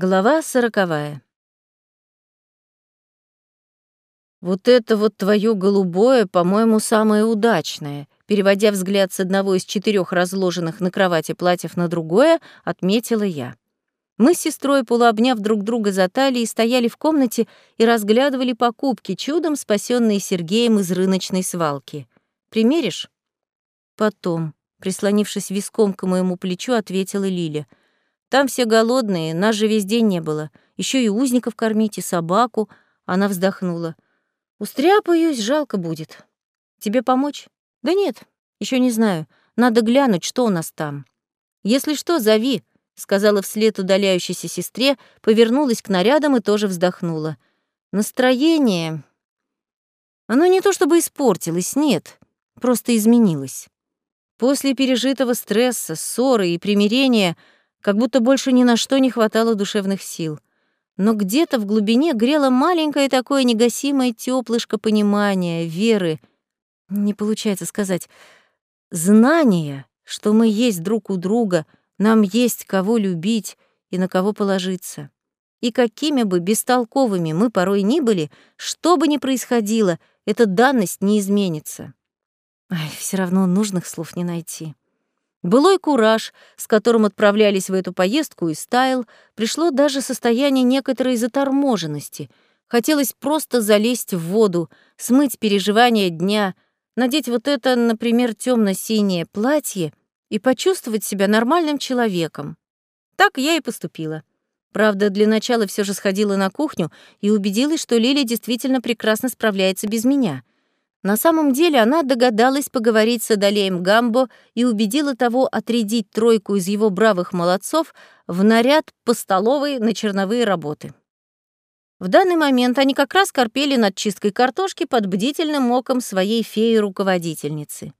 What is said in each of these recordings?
Глава сороковая. «Вот это вот твое голубое, по-моему, самое удачное», переводя взгляд с одного из четырех разложенных на кровати платьев на другое, отметила я. Мы с сестрой, полуобняв друг друга за талией, стояли в комнате и разглядывали покупки, чудом спасенные Сергеем из рыночной свалки. «Примеришь?» «Потом», прислонившись виском к моему плечу, ответила Лиля — там все голодные, нас же весь день не было. Еще и узников кормить, и собаку. Она вздохнула. Устряпаюсь, жалко будет. Тебе помочь? Да нет, еще не знаю. Надо глянуть, что у нас там. Если что, зови, сказала вслед удаляющейся сестре, повернулась к нарядам и тоже вздохнула. Настроение... Оно не то чтобы испортилось, нет, просто изменилось. После пережитого стресса, ссоры и примирения — как будто больше ни на что не хватало душевных сил. Но где-то в глубине грело маленькое такое негасимое теплышко понимания, веры, не получается сказать, знания, что мы есть друг у друга, нам есть кого любить и на кого положиться. И какими бы бестолковыми мы порой ни были, что бы ни происходило, эта данность не изменится. Ай, все равно нужных слов не найти. Былой кураж, с которым отправлялись в эту поездку, и стаял, пришло даже состояние некоторой заторможенности. Хотелось просто залезть в воду, смыть переживания дня, надеть вот это, например, темно синее платье и почувствовать себя нормальным человеком. Так я и поступила. Правда, для начала все же сходила на кухню и убедилась, что Лиля действительно прекрасно справляется без меня — на самом деле она догадалась поговорить с Адалеем Гамбо и убедила того отрядить тройку из его бравых молодцов в наряд по столовой на черновые работы. В данный момент они как раз корпели над чисткой картошки под бдительным оком своей феи-руководительницы.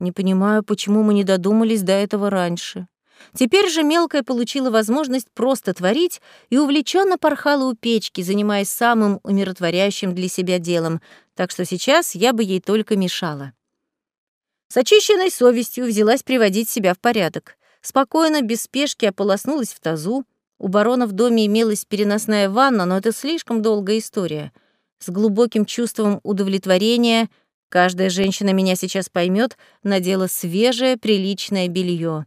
Не понимаю, почему мы не додумались до этого раньше. Теперь же мелкая получила возможность просто творить и увлеченно порхала у печки, занимаясь самым умиротворяющим для себя делом, так что сейчас я бы ей только мешала. С очищенной совестью взялась приводить себя в порядок. Спокойно, без спешки ополоснулась в тазу. У барона в доме имелась переносная ванна, но это слишком долгая история. С глубоким чувством удовлетворения, каждая женщина меня сейчас поймет, надела свежее, приличное белье.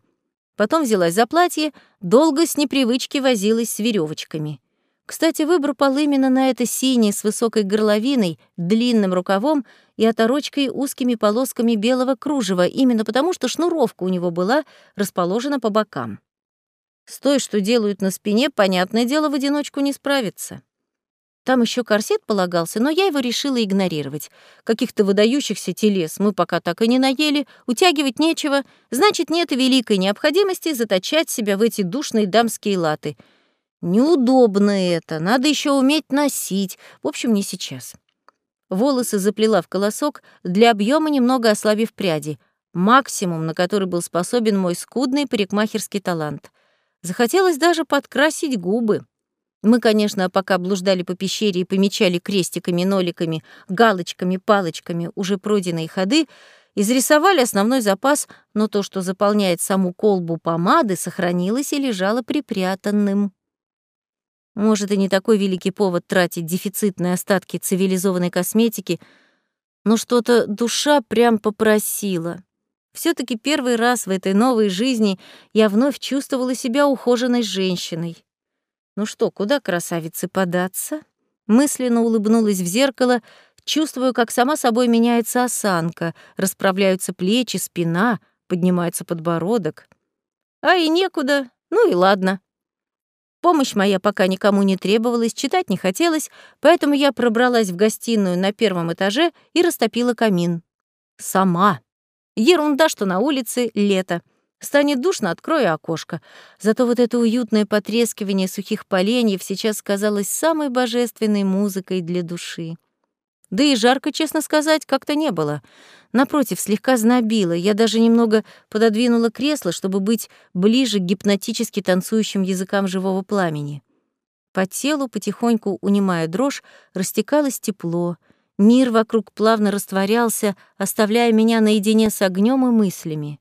Потом взялась за платье, долго с непривычки возилась с веревочками. Кстати, выбор пал именно на это синее с высокой горловиной, длинным рукавом и оторочкой узкими полосками белого кружева, именно потому что шнуровка у него была расположена по бокам. С той, что делают на спине, понятное дело, в одиночку не справиться. Там еще корсет полагался, но я его решила игнорировать. Каких-то выдающихся телес мы пока так и не наели, утягивать нечего, значит, нет великой необходимости заточать себя в эти душные дамские латы. Неудобно это, надо еще уметь носить. В общем, не сейчас. Волосы заплела в колосок, для объема немного ослабив пряди. Максимум, на который был способен мой скудный парикмахерский талант. Захотелось даже подкрасить губы. Мы, конечно, пока блуждали по пещере и помечали крестиками, ноликами, галочками, палочками уже пройденные ходы, изрисовали основной запас, но то, что заполняет саму колбу помады, сохранилось и лежало припрятанным. Может, и не такой великий повод тратить дефицитные остатки цивилизованной косметики, но что-то душа прям попросила. все таки первый раз в этой новой жизни я вновь чувствовала себя ухоженной женщиной. Ну что, куда красавице податься? Мысленно улыбнулась в зеркало, чувствую, как сама собой меняется осанка, расправляются плечи, спина, поднимается подбородок. А и некуда, ну и ладно. Помощь моя пока никому не требовалась, читать не хотелось, поэтому я пробралась в гостиную на первом этаже и растопила камин. Сама. Ерунда, что на улице лето. Станет душно, открою окошко. Зато вот это уютное потрескивание сухих поленьев сейчас казалось самой божественной музыкой для души. Да и жарко, честно сказать, как-то не было. Напротив, слегка знобило. Я даже немного пододвинула кресло, чтобы быть ближе к гипнотически танцующим языкам живого пламени. По телу, потихоньку унимая дрожь, растекалось тепло. Мир вокруг плавно растворялся, оставляя меня наедине с огнем и мыслями.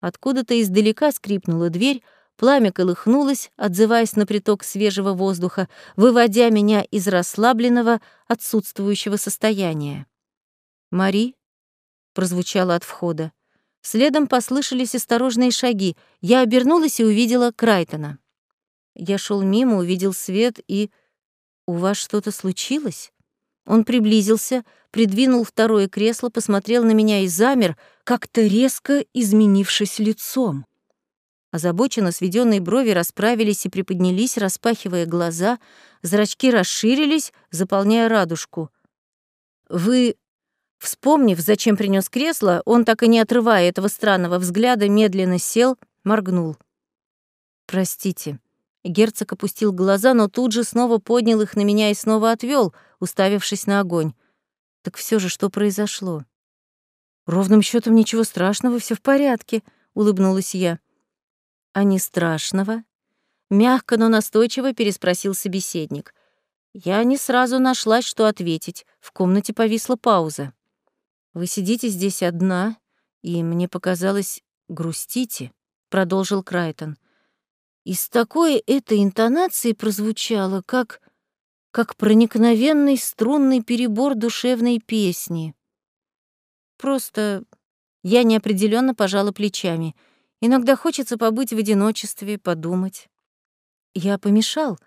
Откуда-то издалека скрипнула дверь, Пламя колыхнулось, отзываясь на приток свежего воздуха, выводя меня из расслабленного, отсутствующего состояния. «Мари?» — прозвучало от входа. Следом послышались осторожные шаги. Я обернулась и увидела Крайтона. Я шел мимо, увидел свет и... «У вас что-то случилось?» Он приблизился, придвинул второе кресло, посмотрел на меня и замер, как-то резко изменившись лицом. Озабоченно сведенные брови расправились и приподнялись, распахивая глаза, зрачки расширились, заполняя радужку. «Вы...» Вспомнив, зачем принес кресло, он, так и не отрывая этого странного взгляда, медленно сел, моргнул. «Простите». Герцог опустил глаза, но тут же снова поднял их на меня и снова отвел, уставившись на огонь. Так все же что произошло? Ровным счетом ничего страшного, все в порядке, улыбнулась я. А не страшного? Мягко, но настойчиво переспросил собеседник. Я не сразу нашлась, что ответить. В комнате повисла пауза. Вы сидите здесь одна, и мне показалось, грустите, продолжил Крайтон. И с такой этой интонацией прозвучало, как как проникновенный струнный перебор душевной песни. Просто я неопределенно пожала плечами. Иногда хочется побыть в одиночестве, подумать. Я помешал.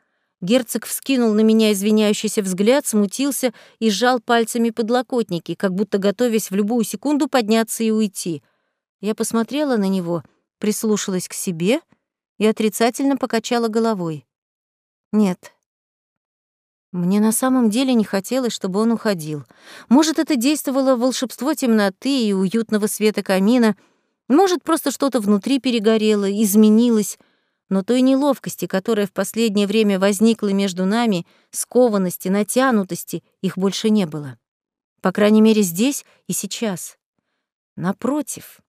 Герцог вскинул на меня извиняющийся взгляд, смутился и сжал пальцами подлокотники, как будто готовясь в любую секунду подняться и уйти. Я посмотрела на него, прислушалась к себе и отрицательно покачала головой. Нет, мне на самом деле не хотелось, чтобы он уходил. Может, это действовало волшебство темноты и уютного света камина, может, просто что-то внутри перегорело, изменилось, но той неловкости, которая в последнее время возникла между нами, скованности, натянутости, их больше не было. По крайней мере, здесь и сейчас. Напротив,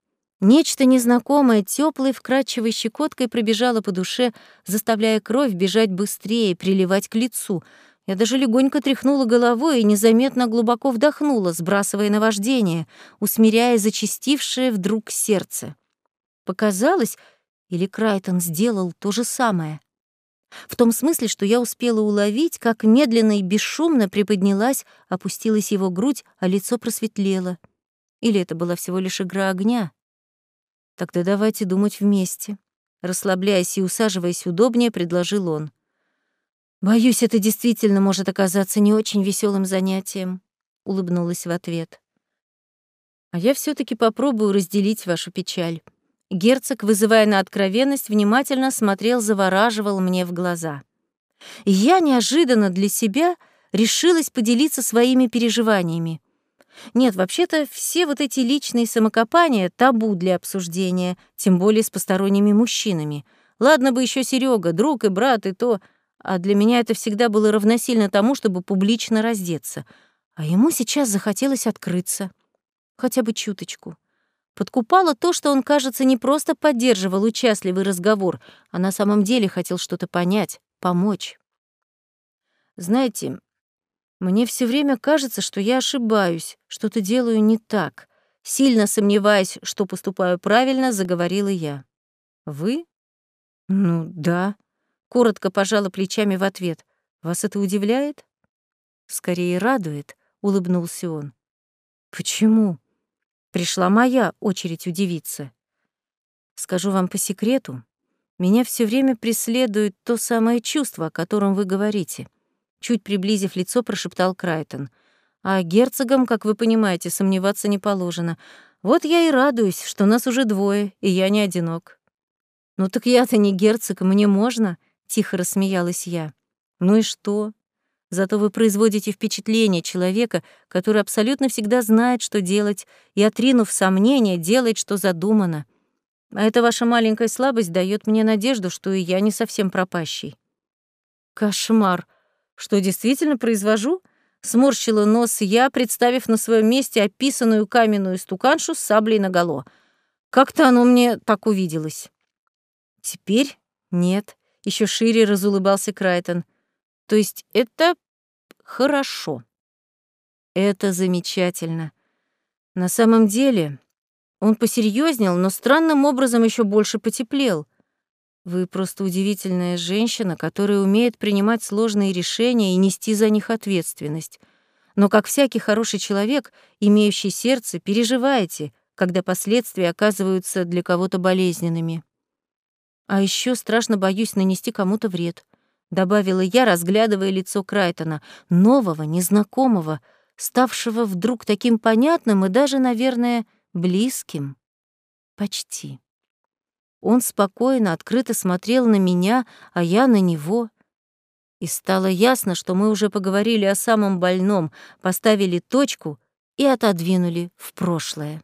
нечто незнакомое, теплой, вкрадчивой щекоткой пробежало по душе, заставляя кровь бежать быстрее, приливать к лицу — я даже легонько тряхнула головой и незаметно глубоко вдохнула, сбрасывая наваждение, усмиряя зачастившее вдруг сердце. Показалось, или Крайтон сделал то же самое. В том смысле, что я успела уловить, как медленно и бесшумно приподнялась, опустилась его грудь, а лицо просветлело. Или это была всего лишь игра огня? Тогда давайте думать вместе. Расслабляясь и усаживаясь удобнее, предложил он. Боюсь, это действительно может оказаться не очень веселым занятием, улыбнулась в ответ. А я все таки попробую разделить вашу печаль. Герцог, вызывая на откровенность, внимательно смотрел, завораживал мне в глаза. И я неожиданно для себя решилась поделиться своими переживаниями. Нет, вообще-то все вот эти личные самокопания — табу для обсуждения, тем более с посторонними мужчинами. Ладно бы еще Серега, друг и брат, и то — а для меня это всегда было равносильно тому, чтобы публично раздеться. А ему сейчас захотелось открыться. Хотя бы чуточку. Подкупало то, что он, кажется, не просто поддерживал участливый разговор, а на самом деле хотел что-то понять, помочь. Знаете, мне все время кажется, что я ошибаюсь, что-то делаю не так. Сильно сомневаясь, что поступаю правильно, заговорила я. Вы? Ну, да. Коротко пожала плечами в ответ. «Вас это удивляет?» «Скорее радует», — улыбнулся он. «Почему?» Пришла моя очередь удивиться. Скажу вам по секрету, меня все время преследует то самое чувство, о котором вы говорите. Чуть приблизив лицо, прошептал Крайтон. А герцогам, как вы понимаете, сомневаться не положено. Вот я и радуюсь, что нас уже двое, и я не одинок. Ну так я-то не герцог, мне можно, — тихо рассмеялась я. «Ну и что? Зато вы производите впечатление человека, который абсолютно всегда знает, что делать, и, отринув сомнения, делает, что задумано. А эта ваша маленькая слабость дает мне надежду, что и я не совсем пропащий». «Кошмар! Что, действительно произвожу?» Сморщила нос я, представив на своем месте описанную каменную стуканшу с саблей наголо. Как-то оно мне так увиделось. Теперь нет еще шире разулыбался Крайтон. То есть это хорошо. Это замечательно. На самом деле, он посерьезнел, но странным образом еще больше потеплел. Вы просто удивительная женщина, которая умеет принимать сложные решения и нести за них ответственность. Но, как всякий хороший человек, имеющий сердце, переживаете, когда последствия оказываются для кого-то болезненными. А еще страшно боюсь нанести кому-то вред, добавила я, разглядывая лицо Крайтона, нового, незнакомого, ставшего вдруг таким понятным и даже, наверное, близким. Почти. Он спокойно, открыто смотрел на меня, а я на него. И стало ясно, что мы уже поговорили о самом больном, поставили точку и отодвинули в прошлое.